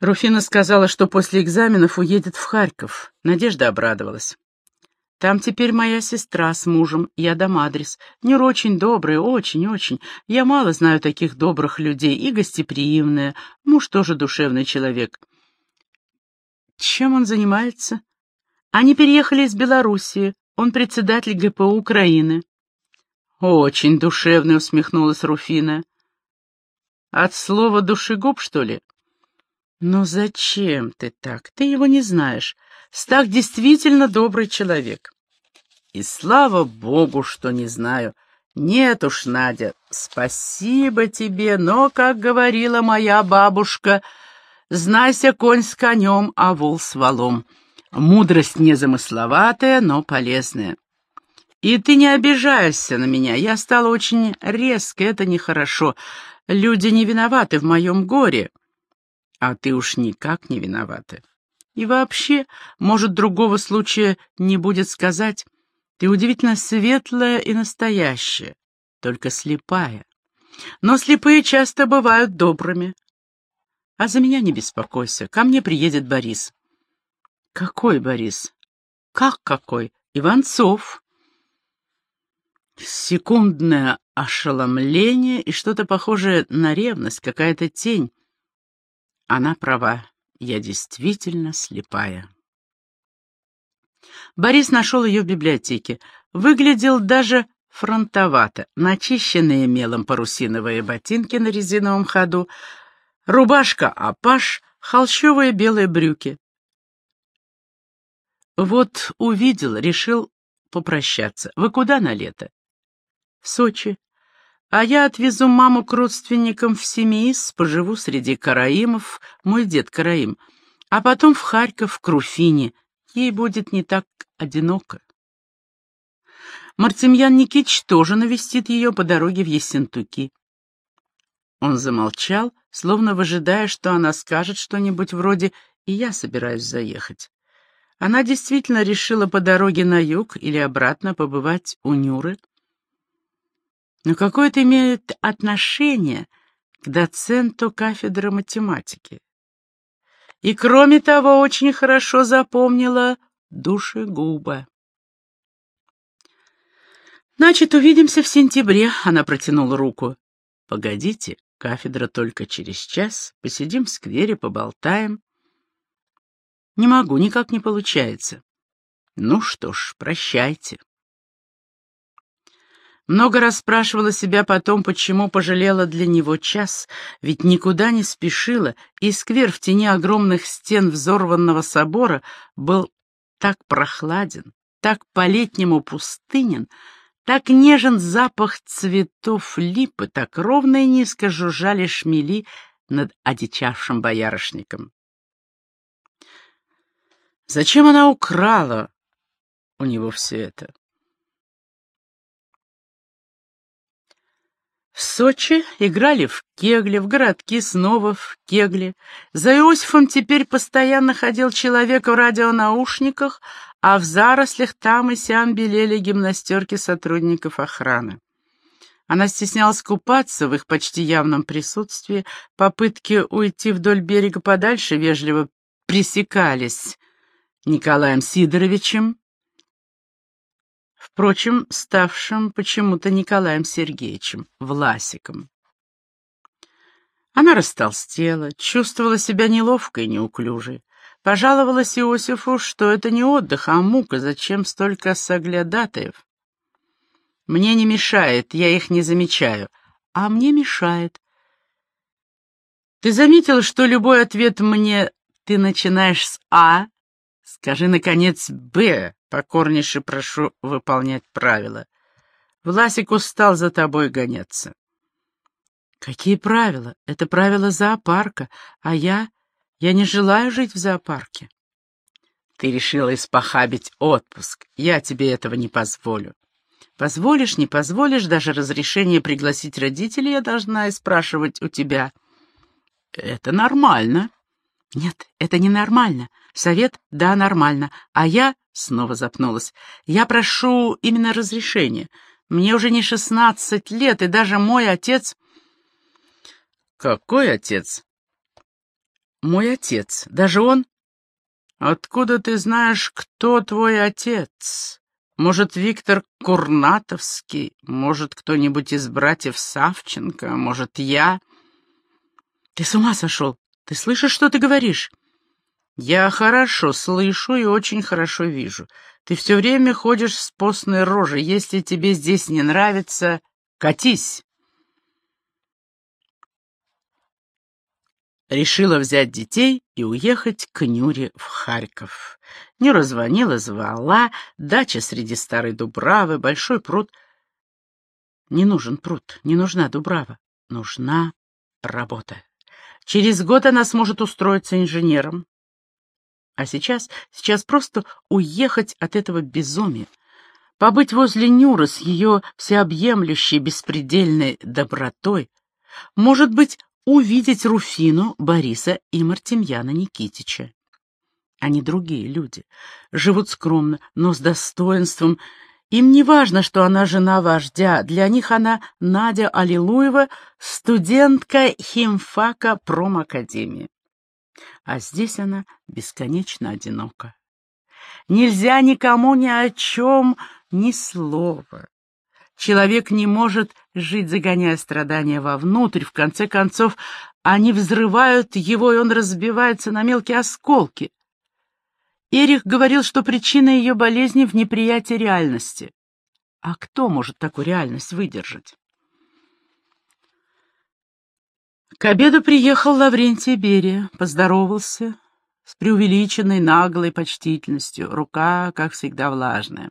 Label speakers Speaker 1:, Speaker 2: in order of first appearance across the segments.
Speaker 1: Руфина сказала, что после экзаменов уедет в Харьков. Надежда обрадовалась. Там теперь моя сестра с мужем, я дам адрес. Нюр очень добрая, очень-очень. Я мало знаю таких добрых людей и гостеприимная. Муж тоже душевный человек. Чем он занимается? Они переехали из Белоруссии. Он председатель ГПУ Украины. Очень душевный, усмехнулась Руфина. От слова душегуб, что ли? «Ну зачем ты так? Ты его не знаешь. Стах действительно добрый человек». «И слава богу, что не знаю. Нет уж, Надя, спасибо тебе, но, как говорила моя бабушка, знайся конь с конем, а вол с волом. Мудрость незамысловатая, но полезная. И ты не обижаешься на меня. Я стала очень резко, это нехорошо. Люди не виноваты в моем горе». А ты уж никак не виновата. И вообще, может, другого случая не будет сказать. Ты удивительно светлая и настоящая, только слепая. Но слепые часто бывают добрыми. А за меня не беспокойся, ко мне приедет Борис. Какой Борис? Как какой? Иванцов. Секундное ошеломление и что-то похожее на ревность, какая-то тень. Она права, я действительно слепая. Борис нашел ее в библиотеке. Выглядел даже фронтовато. Начищенные мелом парусиновые ботинки на резиновом ходу, рубашка апаш, холщовые белые брюки. Вот увидел, решил попрощаться. Вы куда на лето? В Сочи. А я отвезу маму к родственникам в Семиис, поживу среди караимов, мой дед караим, а потом в Харьков, к Руфине. Ей будет не так одиноко. Мартемьян Никитич тоже навестит ее по дороге в Ессентуки. Он замолчал, словно выжидая, что она скажет что-нибудь вроде «и я собираюсь заехать». Она действительно решила по дороге на юг или обратно побывать у Нюры, но какое это имеет отношение к доценту кафедры математики? И, кроме того, очень хорошо запомнила душегуба. «Значит, увидимся в сентябре», — она протянула руку. «Погодите, кафедра только через час. Посидим в сквере, поболтаем». «Не могу, никак не получается». «Ну что ж, прощайте». Много раз спрашивала себя потом, почему пожалела для него час, ведь никуда не спешила, и сквер в тени огромных стен взорванного собора был так прохладен, так по-летнему пустынен, так нежен запах цветов липы, так ровно и низко жужжали шмели над одичавшим боярышником. Зачем она украла у него все это? В Сочи играли в кегли, в городки снова в кегли. За Иосифом теперь постоянно ходил человек в радионаушниках, а в зарослях там и сям белели гимнастерки сотрудников охраны. Она стеснялась купаться в их почти явном присутствии, попытки уйти вдоль берега подальше вежливо пресекались Николаем Сидоровичем, впрочем, ставшим почему-то Николаем Сергеевичем, Власиком. Она растолстела, чувствовала себя неловкой и неуклюжей. Пожаловалась Иосифу, что это не отдых, а мука, зачем столько соглядатаев. Мне не мешает, я их не замечаю. А мне мешает. Ты заметил, что любой ответ мне ты начинаешь с «а»? Скажи, наконец, «б». Покорнейше прошу выполнять правила. Власик устал за тобой гоняться. Какие правила? Это правила зоопарка, а я... Я не желаю жить в зоопарке. Ты решила испохабить отпуск. Я тебе этого не позволю. Позволишь, не позволишь, даже разрешение пригласить родителей я должна и спрашивать у тебя. Это нормально. Нет, это не нормально. Совет — да, нормально. А я Снова запнулась. «Я прошу именно разрешения. Мне уже не шестнадцать лет, и даже мой отец...» «Какой отец?» Мой отец. Даже он? Откуда ты знаешь, кто твой отец? Может, Виктор Курнатовский? Может, кто-нибудь из братьев Савченко? Может, я? Ты с ума сошел? Ты слышишь, что ты говоришь? Я хорошо слышу и очень хорошо вижу. Ты все время ходишь с постной рожей. Если тебе здесь не нравится, катись. Решила взять детей и уехать к Нюре в Харьков. Нюра звонила, звала, дача среди старой Дубравы, большой пруд. Не нужен пруд, не нужна Дубрава, нужна работа. Через год она сможет устроиться инженером. А сейчас, сейчас просто уехать от этого безумия, побыть возле Нюры с ее всеобъемлющей беспредельной добротой, может быть, увидеть Руфину, Бориса и Мартемьяна Никитича. Они другие люди, живут скромно, но с достоинством. Им не важно, что она жена вождя, для них она Надя Аллилуева, студентка химфака промакадемии. А здесь она бесконечно одинока. Нельзя никому ни о чем ни слова. Человек не может жить, загоняя страдания вовнутрь. В конце концов, они взрывают его, и он разбивается на мелкие осколки. Эрих говорил, что причина ее болезни в неприятии реальности. А кто может такую реальность выдержать? К обеду приехал Лаврентий Берия, поздоровался с преувеличенной наглой почтительностью, рука, как всегда, влажная.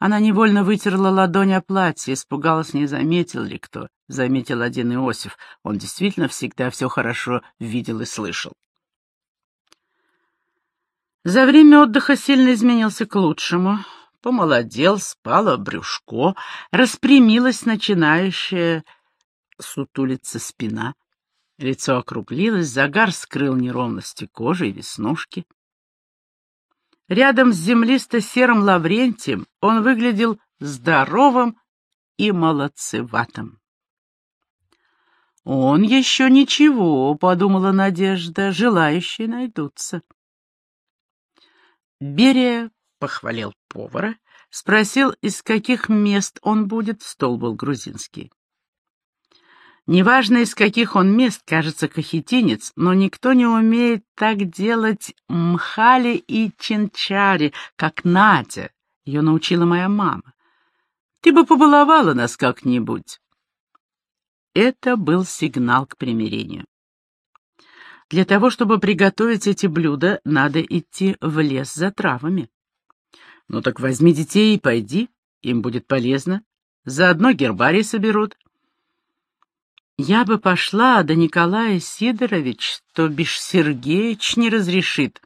Speaker 1: Она невольно вытерла ладонь о платье, испугалась, не заметил ли кто. Заметил один Иосиф. Он действительно всегда все хорошо видел и слышал. За время отдыха сильно изменился к лучшему. Помолодел, спало брюшко, распрямилась начинающая сутулиться спина. Лицо округлилось, загар скрыл неровности кожи и веснушки. Рядом с землисто-серым Лаврентием он выглядел здоровым и молодцеватым. «Он еще ничего», — подумала Надежда, — «желающие найдутся». Берия похвалил повара, спросил, из каких мест он будет, стол был грузинский. Неважно, из каких он мест, кажется, кахетинец, но никто не умеет так делать мхали и чинчари, как Надя. Ее научила моя мама. Ты бы побаловала нас как-нибудь. Это был сигнал к примирению. Для того, чтобы приготовить эти блюда, надо идти в лес за травами. Ну так возьми детей и пойди, им будет полезно. Заодно гербарий соберут. Я бы пошла, да Николай Сидорович, то бишь Сергеевич, не разрешит.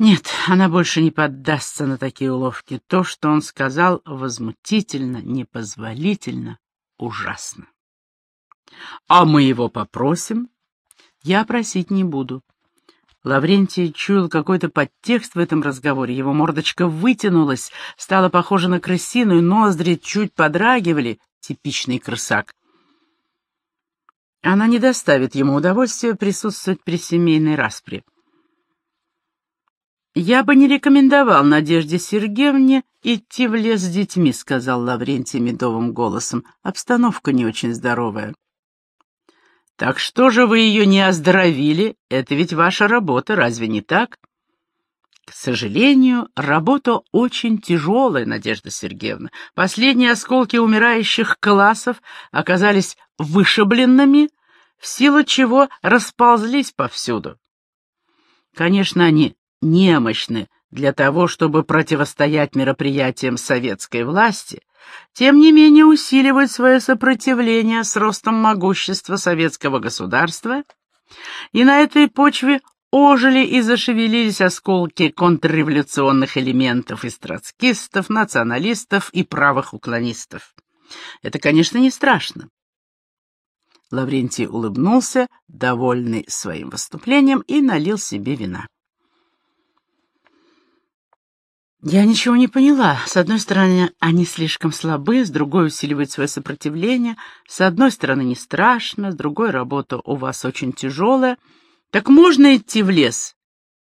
Speaker 1: Нет, она больше не поддастся на такие уловки. То, что он сказал, возмутительно, непозволительно, ужасно. А мы его попросим? Я просить не буду. Лаврентий чуял какой-то подтекст в этом разговоре. Его мордочка вытянулась, стала похожа на крысиную, ноздри чуть подрагивали типичный крысак. Она не доставит ему удовольствия присутствовать при семейной распре. «Я бы не рекомендовал Надежде Сергеевне идти в лес с детьми», — сказал Лаврентий медовым голосом. «Обстановка не очень здоровая». «Так что же вы ее не оздоровили? Это ведь ваша работа, разве не так?» К сожалению, работа очень тяжелая, Надежда Сергеевна. Последние осколки умирающих классов оказались вышибленными, в силу чего расползлись повсюду. Конечно, они немощны для того, чтобы противостоять мероприятиям советской власти, тем не менее усиливают свое сопротивление с ростом могущества советского государства, и на этой почве ожили и зашевелились осколки контрреволюционных элементов из троцкистов, националистов и правых уклонистов. Это, конечно, не страшно. Лаврентий улыбнулся, довольный своим выступлением, и налил себе вина. Я ничего не поняла. С одной стороны, они слишком слабы, с другой усиливают свое сопротивление. С одной стороны, не страшно, с другой работа у вас очень тяжелая. Так можно идти в лес?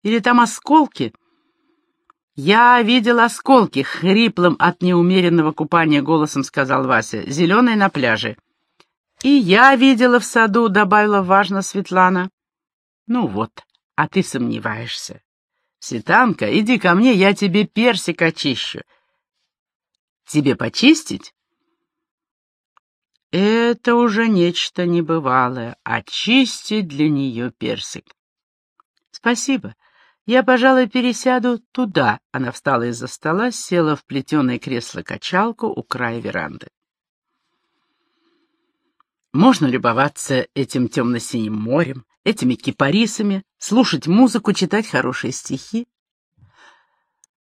Speaker 1: Или там осколки? Я видел осколки, хриплым от неумеренного купания голосом сказал Вася. Зеленые на пляже. И я видела в саду, добавила важно Светлана. Ну вот, а ты сомневаешься. «Светанка, иди ко мне, я тебе персик очищу». «Тебе почистить?» Это уже нечто небывалое. Очистить для нее персик. «Спасибо. Я, пожалуй, пересяду туда». Она встала из-за стола, села в плетеное кресло-качалку у края веранды. Можно любоваться этим темно-синим морем, этими кипарисами, слушать музыку, читать хорошие стихи.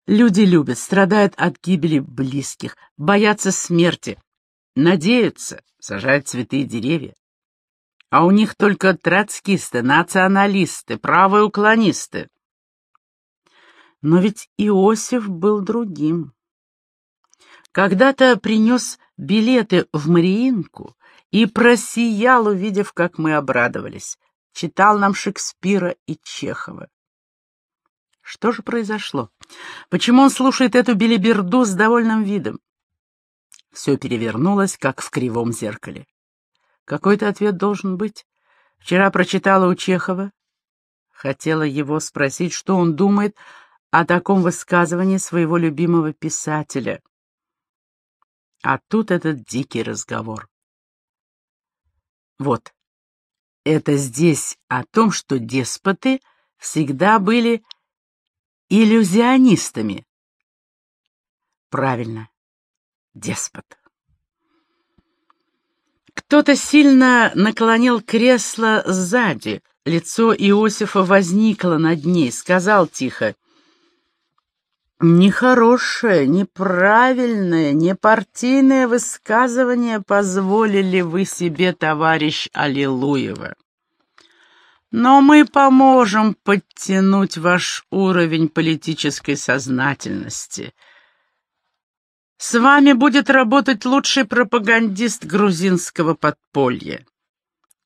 Speaker 1: Люди любят, страдают от гибели близких, боятся смерти, надеются, сажают цветы и деревья. А у них только троцкисты, националисты, правые уклонисты. Но ведь Иосиф был другим. Когда-то принес билеты в Мариинку и просиял, увидев, как мы обрадовались читал нам Шекспира и Чехова. Что же произошло? Почему он слушает эту белиберду с довольным видом? Все перевернулось, как в кривом зеркале. Какой-то ответ должен быть. Вчера прочитала у Чехова. Хотела его спросить, что он думает о таком высказывании своего любимого писателя. А тут этот дикий разговор. Вот, это здесь о том, что деспоты всегда были иллюзионистами. Правильно, деспот. Кто-то сильно наклонил кресло сзади. Лицо Иосифа возникло над ней, сказал тихо. Нехорошее, неправильное, непартийное высказывание позволили вы себе, товарищ Аллилуева. Но мы поможем подтянуть ваш уровень политической сознательности. С вами будет работать лучший пропагандист грузинского подполья.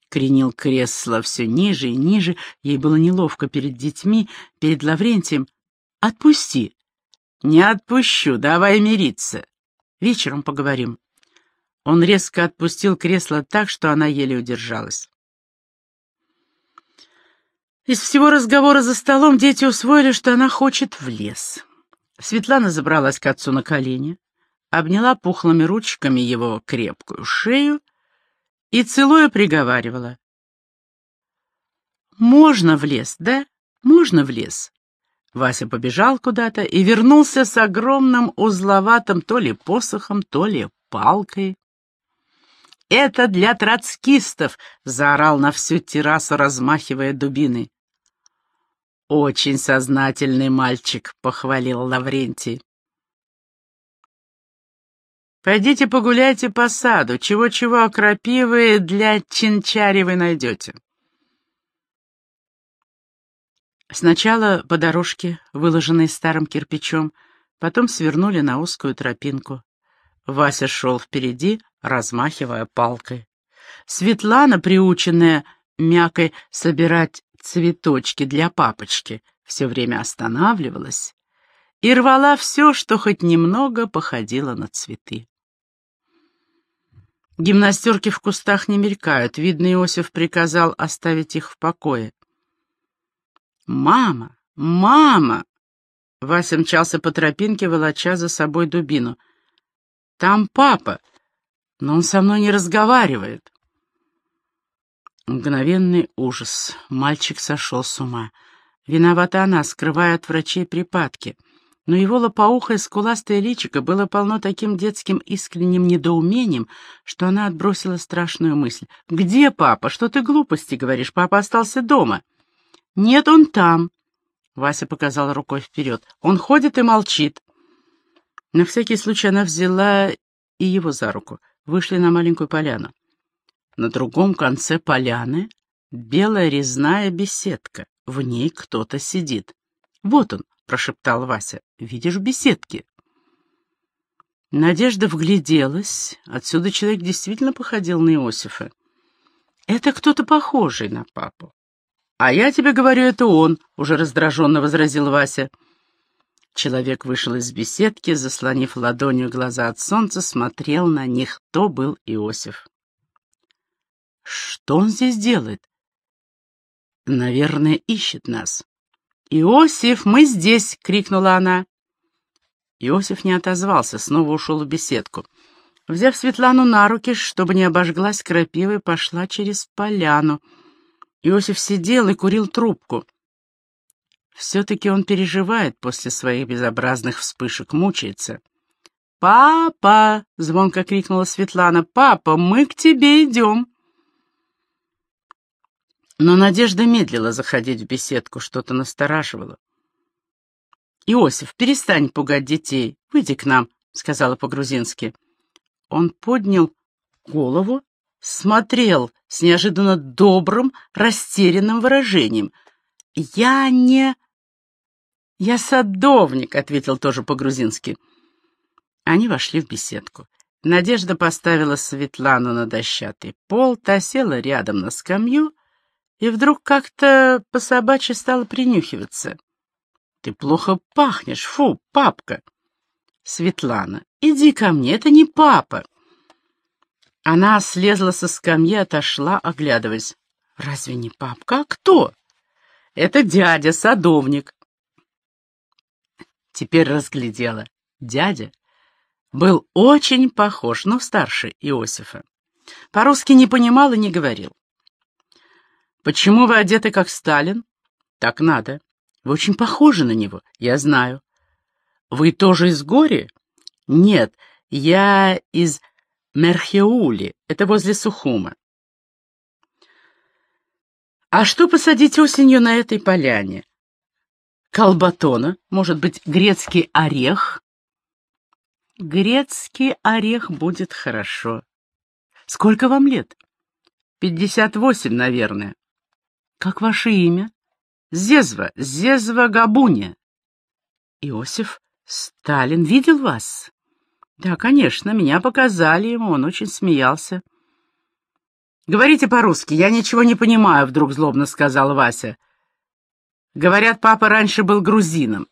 Speaker 1: Кренил кресло все ниже и ниже, ей было неловко перед детьми, перед Лаврентием. «Отпусти!» «Не отпущу, давай мириться. Вечером поговорим». Он резко отпустил кресло так, что она еле удержалась. Из всего разговора за столом дети усвоили, что она хочет в лес. Светлана забралась к отцу на колени, обняла пухлыми ручками его крепкую шею и, целуя, приговаривала. «Можно в лес, да? Можно в лес. Вася побежал куда-то и вернулся с огромным узловатым то ли посохом, то ли палкой. «Это для троцкистов!» — заорал на всю террасу, размахивая дубиной. «Очень сознательный мальчик», — похвалил Лаврентий. «Пойдите погуляйте по саду, чего-чего окропивые для чинчари вы найдете». Сначала по дорожке, выложенной старым кирпичом, потом свернули на узкую тропинку. Вася шел впереди, размахивая палкой. Светлана, приученная мякой собирать цветочки для папочки, все время останавливалась и рвала все, что хоть немного походило на цветы. Гимнастерки в кустах не мелькают, видно, Иосиф приказал оставить их в покое. «Мама! Мама!» Вася мчался по тропинке, волоча за собой дубину. «Там папа, но он со мной не разговаривает». Мгновенный ужас. Мальчик сошел с ума. Виновата она, скрывая от врачей припадки. Но его лопоухое скуластое личико было полно таким детским искренним недоумением, что она отбросила страшную мысль. «Где папа? Что ты глупости говоришь? Папа остался дома». «Нет, он там», — Вася показал рукой вперед. «Он ходит и молчит». На всякий случай она взяла и его за руку. Вышли на маленькую поляну. На другом конце поляны белая резная беседка. В ней кто-то сидит. Вот он, прошептал Вася. «Видишь, в беседке». Надежда вгляделась. Отсюда человек действительно походил на Иосифа. «Это кто-то похожий на папу». «А я тебе говорю, это он», — уже раздраженно возразил Вася. Человек вышел из беседки, заслонив ладонью глаза от солнца, смотрел на них. То был Иосиф. «Что он здесь делает?» «Наверное, ищет нас». «Иосиф, мы здесь!» — крикнула она. Иосиф не отозвался, снова ушел в беседку. Взяв Светлану на руки, чтобы не обожглась крапивой, пошла через поляну. Иосиф сидел и курил трубку. Все-таки он переживает после своих безобразных вспышек, мучается. «Папа!» — звонко крикнула Светлана. «Папа, мы к тебе идем!» Но Надежда медлила заходить в беседку, что-то настораживало. «Иосиф, перестань пугать детей, выйди к нам», — сказала по-грузински. Он поднял голову, смотрел с неожиданно добрым, растерянным выражением. «Я не...» «Я садовник», — ответил тоже по-грузински. Они вошли в беседку. Надежда поставила Светлану на дощатый пол, та села рядом на скамью и вдруг как-то по-собачьи стала принюхиваться. «Ты плохо пахнешь, фу, папка!» «Светлана, иди ко мне, это не папа!» Она слезла со скамьи, отошла, оглядываясь. «Разве не папка? А кто?» «Это дядя, садовник». Теперь разглядела. Дядя был очень похож, но старше Иосифа. По-русски не понимал и не говорил. «Почему вы одеты, как Сталин?» «Так надо. Вы очень похожи на него, я знаю». «Вы тоже из Гори?» «Нет, я из Мерхеули, это возле Сухума». «А что посадить осенью на этой поляне?» «Колбатона, может быть, грецкий орех?» «Грецкий орех будет хорошо». «Сколько вам лет?» «Пятьдесят восемь, наверное». «Как ваше имя?» «Зезва, Зезва Габуня». «Иосиф Сталин видел вас?» «Да, конечно, меня показали ему, он очень смеялся». «Говорите по-русски, я ничего не понимаю», — вдруг злобно сказал Вася. «Говорят, папа раньше был грузином».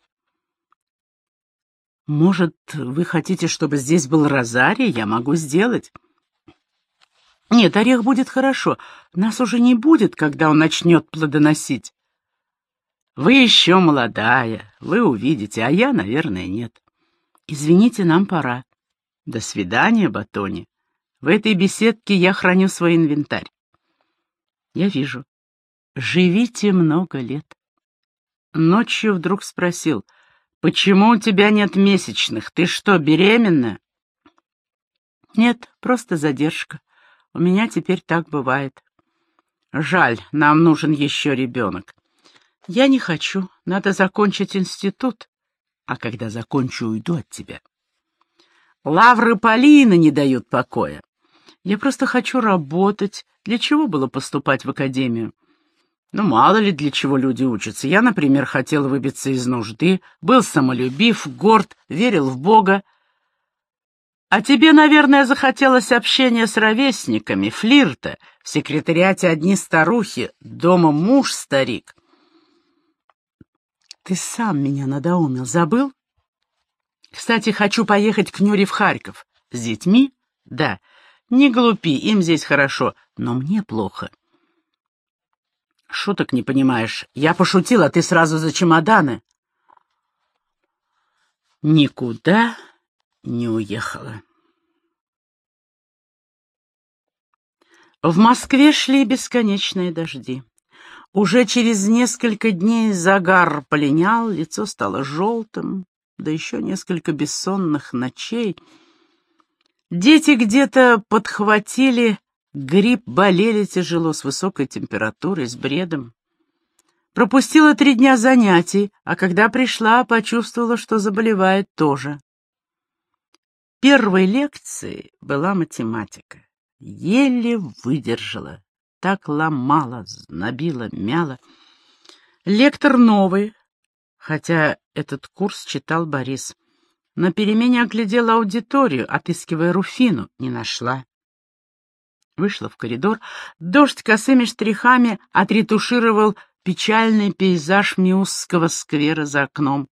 Speaker 1: «Может, вы хотите, чтобы здесь был розарий? Я могу сделать». Нет, орех будет хорошо. Нас уже не будет, когда он начнет плодоносить. Вы еще молодая, вы увидите, а я, наверное, нет. Извините, нам пора. До свидания, Батони. В этой беседке я храню свой инвентарь. Я вижу. Живите много лет. Ночью вдруг спросил, почему у тебя нет месячных? Ты что, беременна? Нет, просто задержка. У меня теперь так бывает. Жаль, нам нужен еще ребенок. Я не хочу, надо закончить институт. А когда закончу, уйду от тебя. Лавры Полины не дают покоя. Я просто хочу работать. Для чего было поступать в академию? Ну, мало ли для чего люди учатся. Я, например, хотел выбиться из нужды, был самолюбив, горд, верил в Бога. А тебе, наверное, захотелось общения с ровесниками, флирта. В секретариате одни старухи, дома муж-старик. Ты сам меня надоумил, забыл? Кстати, хочу поехать к Нюре в Харьков. С детьми? Да. Не глупи, им здесь хорошо, но мне плохо. Шуток не понимаешь. Я пошутила, а ты сразу за чемоданы. Никуда не уехала. В Москве шли бесконечные дожди. Уже через несколько дней загар полинял, лицо стало желтым, да еще несколько бессонных ночей. Дети где-то подхватили грипп, болели тяжело, с высокой температурой, с бредом. Пропустила три дня занятий, а когда пришла, почувствовала, что заболевает тоже. Первой лекцией была математика. Еле выдержала. Так ломала, знобила, мяла. Лектор новый, хотя этот курс читал Борис. На перемене оглядела аудиторию, отыскивая Руфину, не нашла. Вышла в коридор, дождь косыми штрихами отретушировал печальный пейзаж Миусского сквера за окном.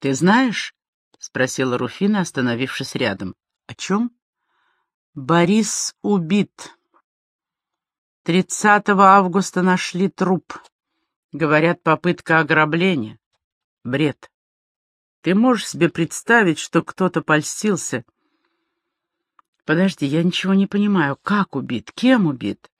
Speaker 1: «Ты знаешь?» — спросила Руфина, остановившись рядом. «О чем?» «Борис убит. 30 августа нашли труп. Говорят, попытка ограбления. Бред. Ты можешь себе представить, что кто-то польстился? Подожди, я ничего не понимаю. Как убит? Кем убит?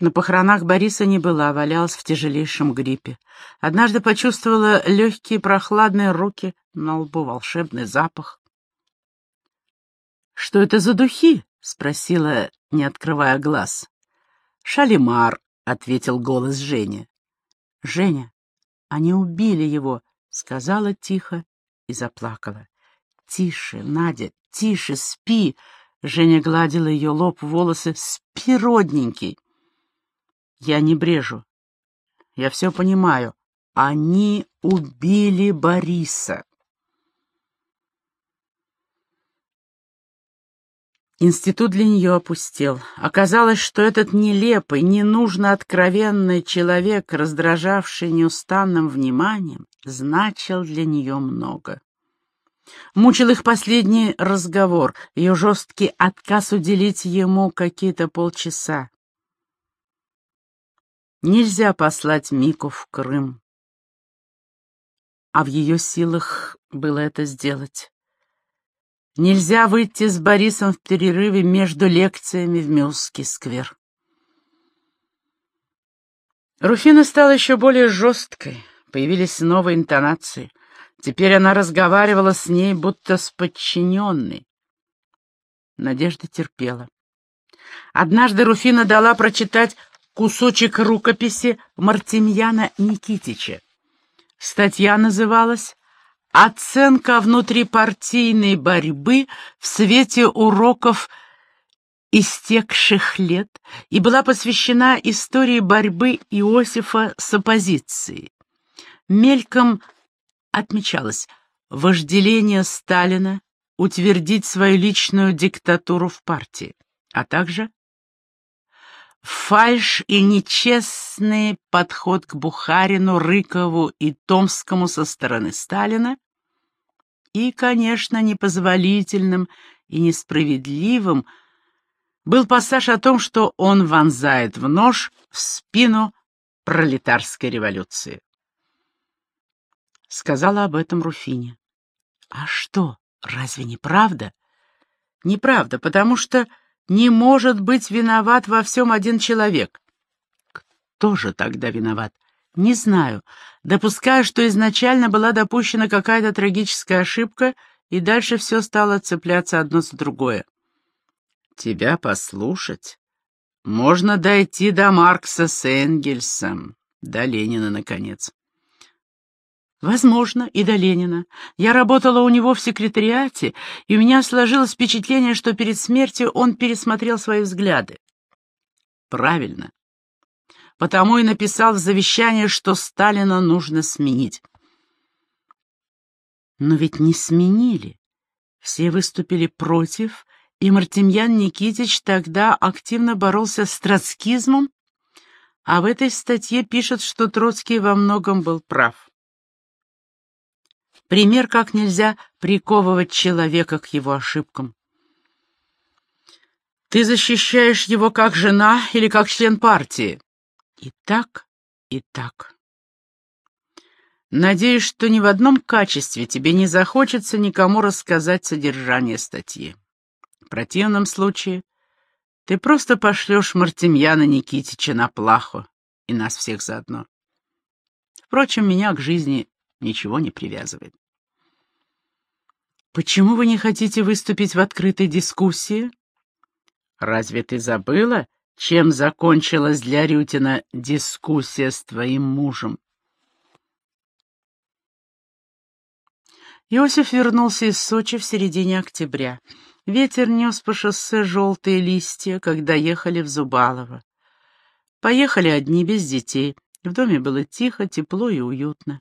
Speaker 1: На похоронах Бориса не была, валялась в тяжелейшем гриппе. Однажды почувствовала легкие прохладные руки, на лбу волшебный запах. «Что это за духи?» — спросила, не открывая глаз. «Шалимар», — ответил голос Жени. «Женя, они убили его», — сказала тихо и заплакала. «Тише, Надя, тише, спи!» Женя гладила ее лоб, волосы. «Спи, родненький!» Я не брежу. Я все понимаю. Они убили Бориса. Институт для нее опустел. Оказалось, что этот нелепый, ненужно откровенный человек, раздражавший неустанным вниманием, значил для нее много. Мучил их последний разговор, ее жесткий отказ уделить ему какие-то полчаса. Нельзя послать Мику в Крым. А в ее силах было это сделать. Нельзя выйти с Борисом в перерыве между лекциями в Мюсский сквер. Руфина стала еще более жесткой, появились новые интонации. Теперь она разговаривала с ней, будто с подчиненной. Надежда терпела. Однажды Руфина дала прочитать кусочек рукописи Мартемьяна Никитича. Статья называлась «Оценка внутрипартийной борьбы в свете уроков истекших лет» и была посвящена истории борьбы Иосифа с оппозицией. Мельком отмечалось вожделение Сталина утвердить свою личную диктатуру в партии, а также Фальш и нечестный подход к Бухарину, Рыкову и Томскому со стороны Сталина и, конечно, непозволительным и несправедливым был пассаж о том, что он вонзает в нож в спину пролетарской революции. Сказала об этом Руфине. А что, разве не правда? Неправда, потому что не может быть виноват во всем один человек. Кто же тогда виноват? Не знаю. Допускаю, что изначально была допущена какая-то трагическая ошибка, и дальше все стало цепляться одно за другое. Тебя послушать? Можно дойти до Маркса с Энгельсом, до Ленина, наконец. Возможно, и до Ленина. Я работала у него в секретариате, и у меня сложилось впечатление, что перед смертью он пересмотрел свои взгляды. Правильно. Потому и написал в завещании, что Сталина нужно сменить. Но ведь не сменили. Все выступили против, и Мартемьян Никитич тогда активно боролся с троцкизмом, а в этой статье пишет, что Троцкий во многом был прав. Пример, как нельзя приковывать человека к его ошибкам. Ты защищаешь его как жена или как член партии? И так, и так. Надеюсь, что ни в одном качестве тебе не захочется никому рассказать содержание статьи. В противном случае ты просто пошлешь Мартемьяна Никитича на плаху и нас всех заодно. Впрочем, меня к жизни ничего не привязывает. Почему вы не хотите выступить в открытой дискуссии? Разве ты забыла, чем закончилась для Рютина дискуссия с твоим мужем? Иосиф вернулся из Сочи в середине октября. Ветер нес по шоссе желтые листья, когда ехали в Зубалово. Поехали одни, без детей. В доме было тихо, тепло и уютно.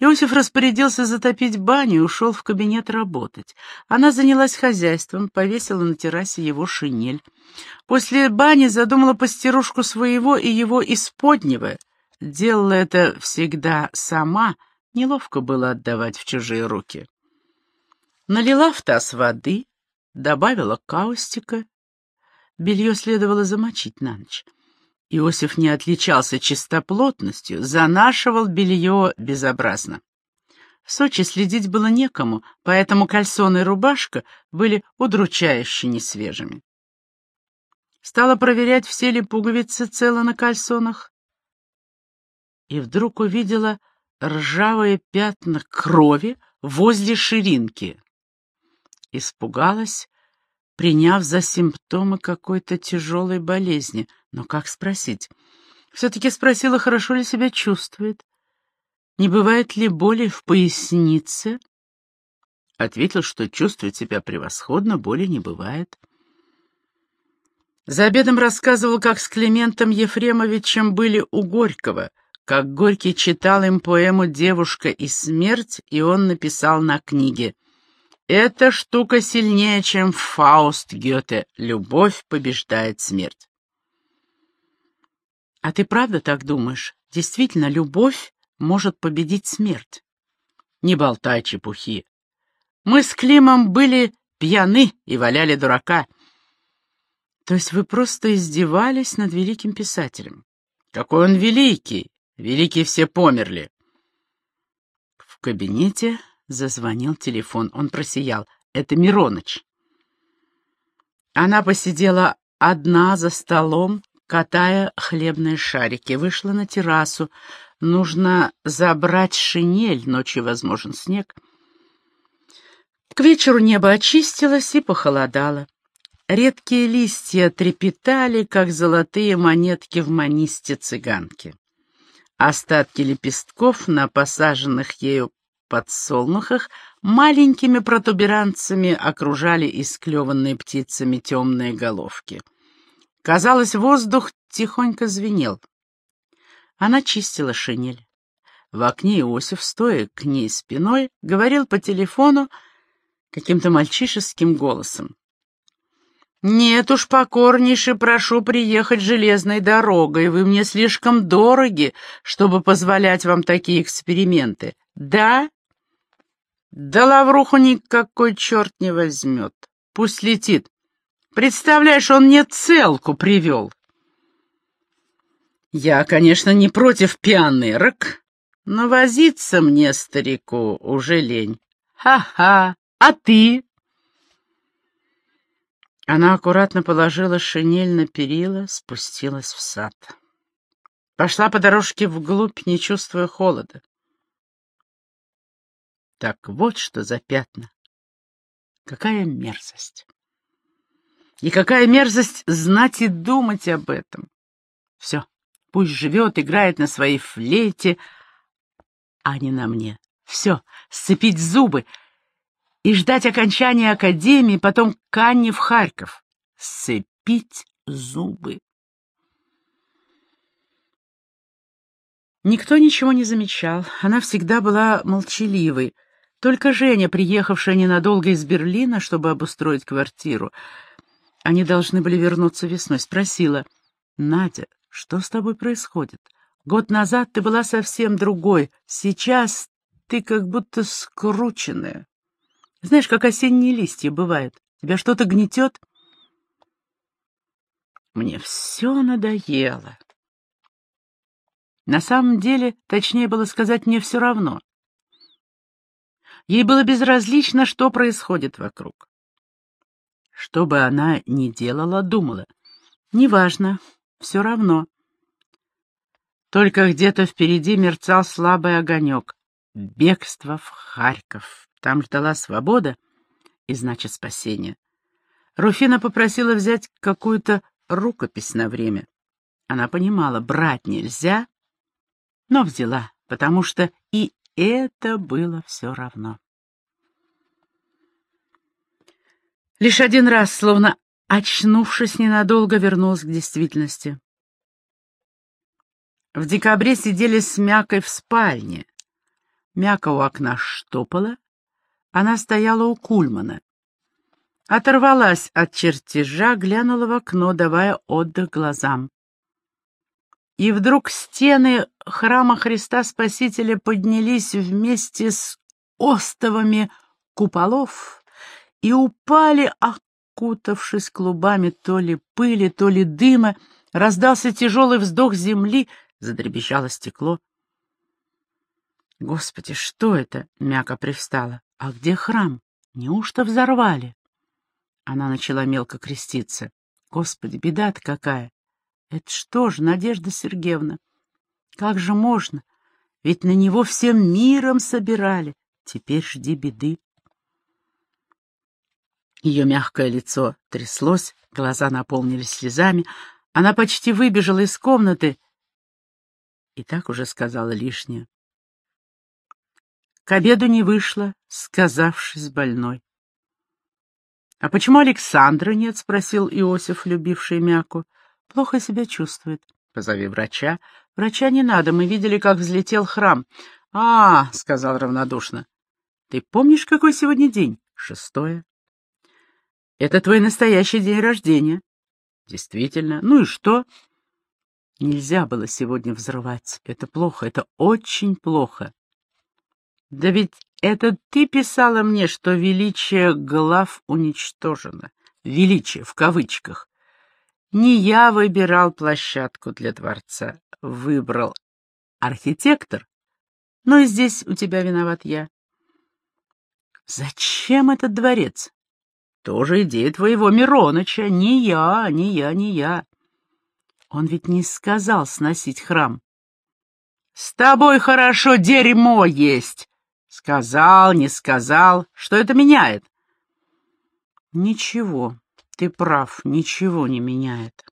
Speaker 1: Иосиф распорядился затопить баню и ушел в кабинет работать. Она занялась хозяйством, повесила на террасе его шинель. После бани задумала постирушку своего и его исподнего. Делала это всегда сама, неловко было отдавать в чужие руки. Налила в таз воды, добавила каустика. Белье следовало замочить на ночь. Иосиф не отличался чистоплотностью, занашивал белье безобразно. В Сочи следить было некому, поэтому кальсоны и рубашка были удручающе несвежими. Стала проверять, все ли пуговицы целы на кальсонах, и вдруг увидела ржавые пятна крови возле ширинки. Испугалась, приняв за симптомы какой-то тяжелой болезни — но как спросить? Все-таки спросила, хорошо ли себя чувствует. Не бывает ли боли в пояснице? Ответил, что чувствует себя превосходно, боли не бывает. За обедом рассказывал, как с Климентом Ефремовичем были у Горького, как Горький читал им поэму «Девушка и смерть», и он написал на книге «Эта штука сильнее, чем Фауст Гёте. Любовь побеждает смерть». А ты правда так думаешь? Действительно, любовь может победить смерть? Не болтай чепухи. Мы с Климом были пьяны и валяли дурака. То есть вы просто издевались над великим писателем? Какой он великий! Великие все померли. В кабинете зазвонил телефон. Он просиял. Это Мироныч. Она посидела одна за столом, катая хлебные шарики. Вышла на террасу. Нужно забрать шинель, ночью возможен снег. К вечеру небо очистилось и похолодало. Редкие листья трепетали, как золотые монетки в манисте цыганки. Остатки лепестков на посаженных ею подсолнухах маленькими протуберанцами окружали исклеванные птицами темные головки. Казалось, воздух тихонько звенел. Она чистила шинель. В окне Иосиф, стоя к ней спиной, говорил по телефону каким-то мальчишеским голосом. «Нет уж, покорнейше прошу приехать железной дорогой. Вы мне слишком дороги, чтобы позволять вам такие эксперименты. Да? Да лавруху никакой черт не возьмет. Пусть летит. Представляешь, он мне целку привел. Я, конечно, не против пионерок, но возиться мне, старику, уже лень. Ха-ха, а ты? Она аккуратно положила шинель на перила, спустилась в сад. Пошла по дорожке вглубь, не чувствуя холода. Так вот что за пятна. Какая мерзость. И какая мерзость знать и думать об этом. Все, пусть живет, играет на своей флейте, а не на мне. Все, сцепить зубы и ждать окончания академии, потом к в Харьков. Сцепить зубы. Никто ничего не замечал, она всегда была молчаливой. Только Женя, приехавшая ненадолго из Берлина, чтобы обустроить квартиру, они должны были вернуться весной. Спросила, «Надя, что с тобой происходит? Год назад ты была совсем другой. Сейчас ты как будто скрученная. Знаешь, как осенние листья бывают. Тебя что-то гнетет?» Мне все надоело. На самом деле, точнее было сказать, мне все равно. Ей было безразлично, что происходит вокруг. Что бы она ни делала, думала. Неважно, все равно. Только где-то впереди мерцал слабый огонек. Бегство в Харьков. Там ждала свобода и, значит, спасение. Руфина попросила взять какую-то рукопись на время. Она понимала, брать нельзя, но взяла, потому что и это было все равно. Лишь один раз, словно очнувшись ненадолго, вернулась к действительности. В декабре сидели с Мякой в спальне. Мяка у окна штопала, она стояла у Кульмана. Оторвалась от чертежа, глянула в окно, давая отдых глазам. И вдруг стены храма Христа Спасителя поднялись вместе с остовами куполов и упали, окутавшись клубами то ли пыли, то ли дыма, раздался тяжелый вздох земли, задребезжало стекло. Господи, что это? Мяка привстала. А где храм? Неужто взорвали? Она начала мелко креститься. Господи, беда-то какая! Это что же, Надежда Сергеевна? Как же можно? Ведь на него всем миром собирали. Теперь жди беды. Ее мягкое лицо тряслось, глаза наполнились слезами. Она почти выбежала из комнаты и так уже сказала лишнее. К обеду не вышла, сказавшись больной. — А почему Александра нет? — спросил Иосиф, любивший Мяку. — Плохо себя чувствует. — Позови врача. — Врача не надо, мы видели, как взлетел храм. — А, — сказал равнодушно. — Ты помнишь, какой сегодня день? — Шестое. — Это твой настоящий день рождения. — Действительно. Ну и что? — Нельзя было сегодня взрывать. Это плохо, это очень плохо. Да ведь это ты писала мне, что величие глав уничтожено. Величие в кавычках. Не я выбирал площадку для дворца. Выбрал архитектор. Но и здесь у тебя виноват я. Зачем этот дворец? Тоже идея твоего Мироныча. Не я, не я, не я. Он ведь не сказал сносить храм. С тобой хорошо дерьмо есть. Сказал, не сказал. Что это меняет? Ничего. Ты прав, ничего не меняет.